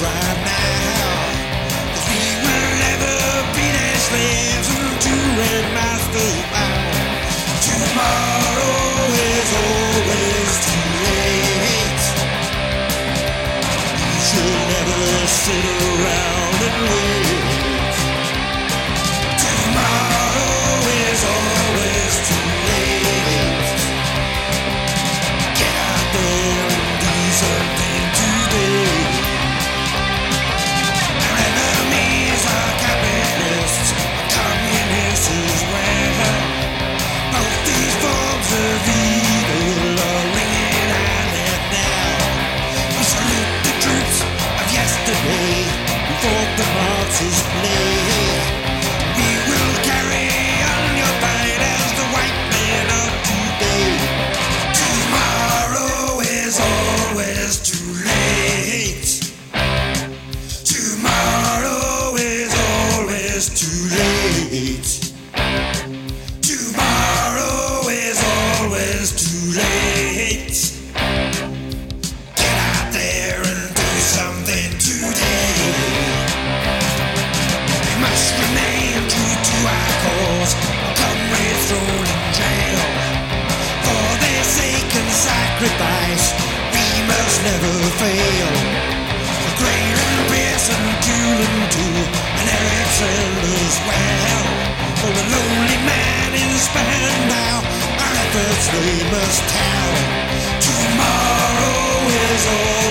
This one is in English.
right now. Late. Tomorrow is always too late. Get out there and do something today. We must remain true to our cause. Comrades thrown in jail. For their sake and sacrifice, we must never fail. For friend as well. For a lonely man in now, our efforts we must tell. Tomorrow is all.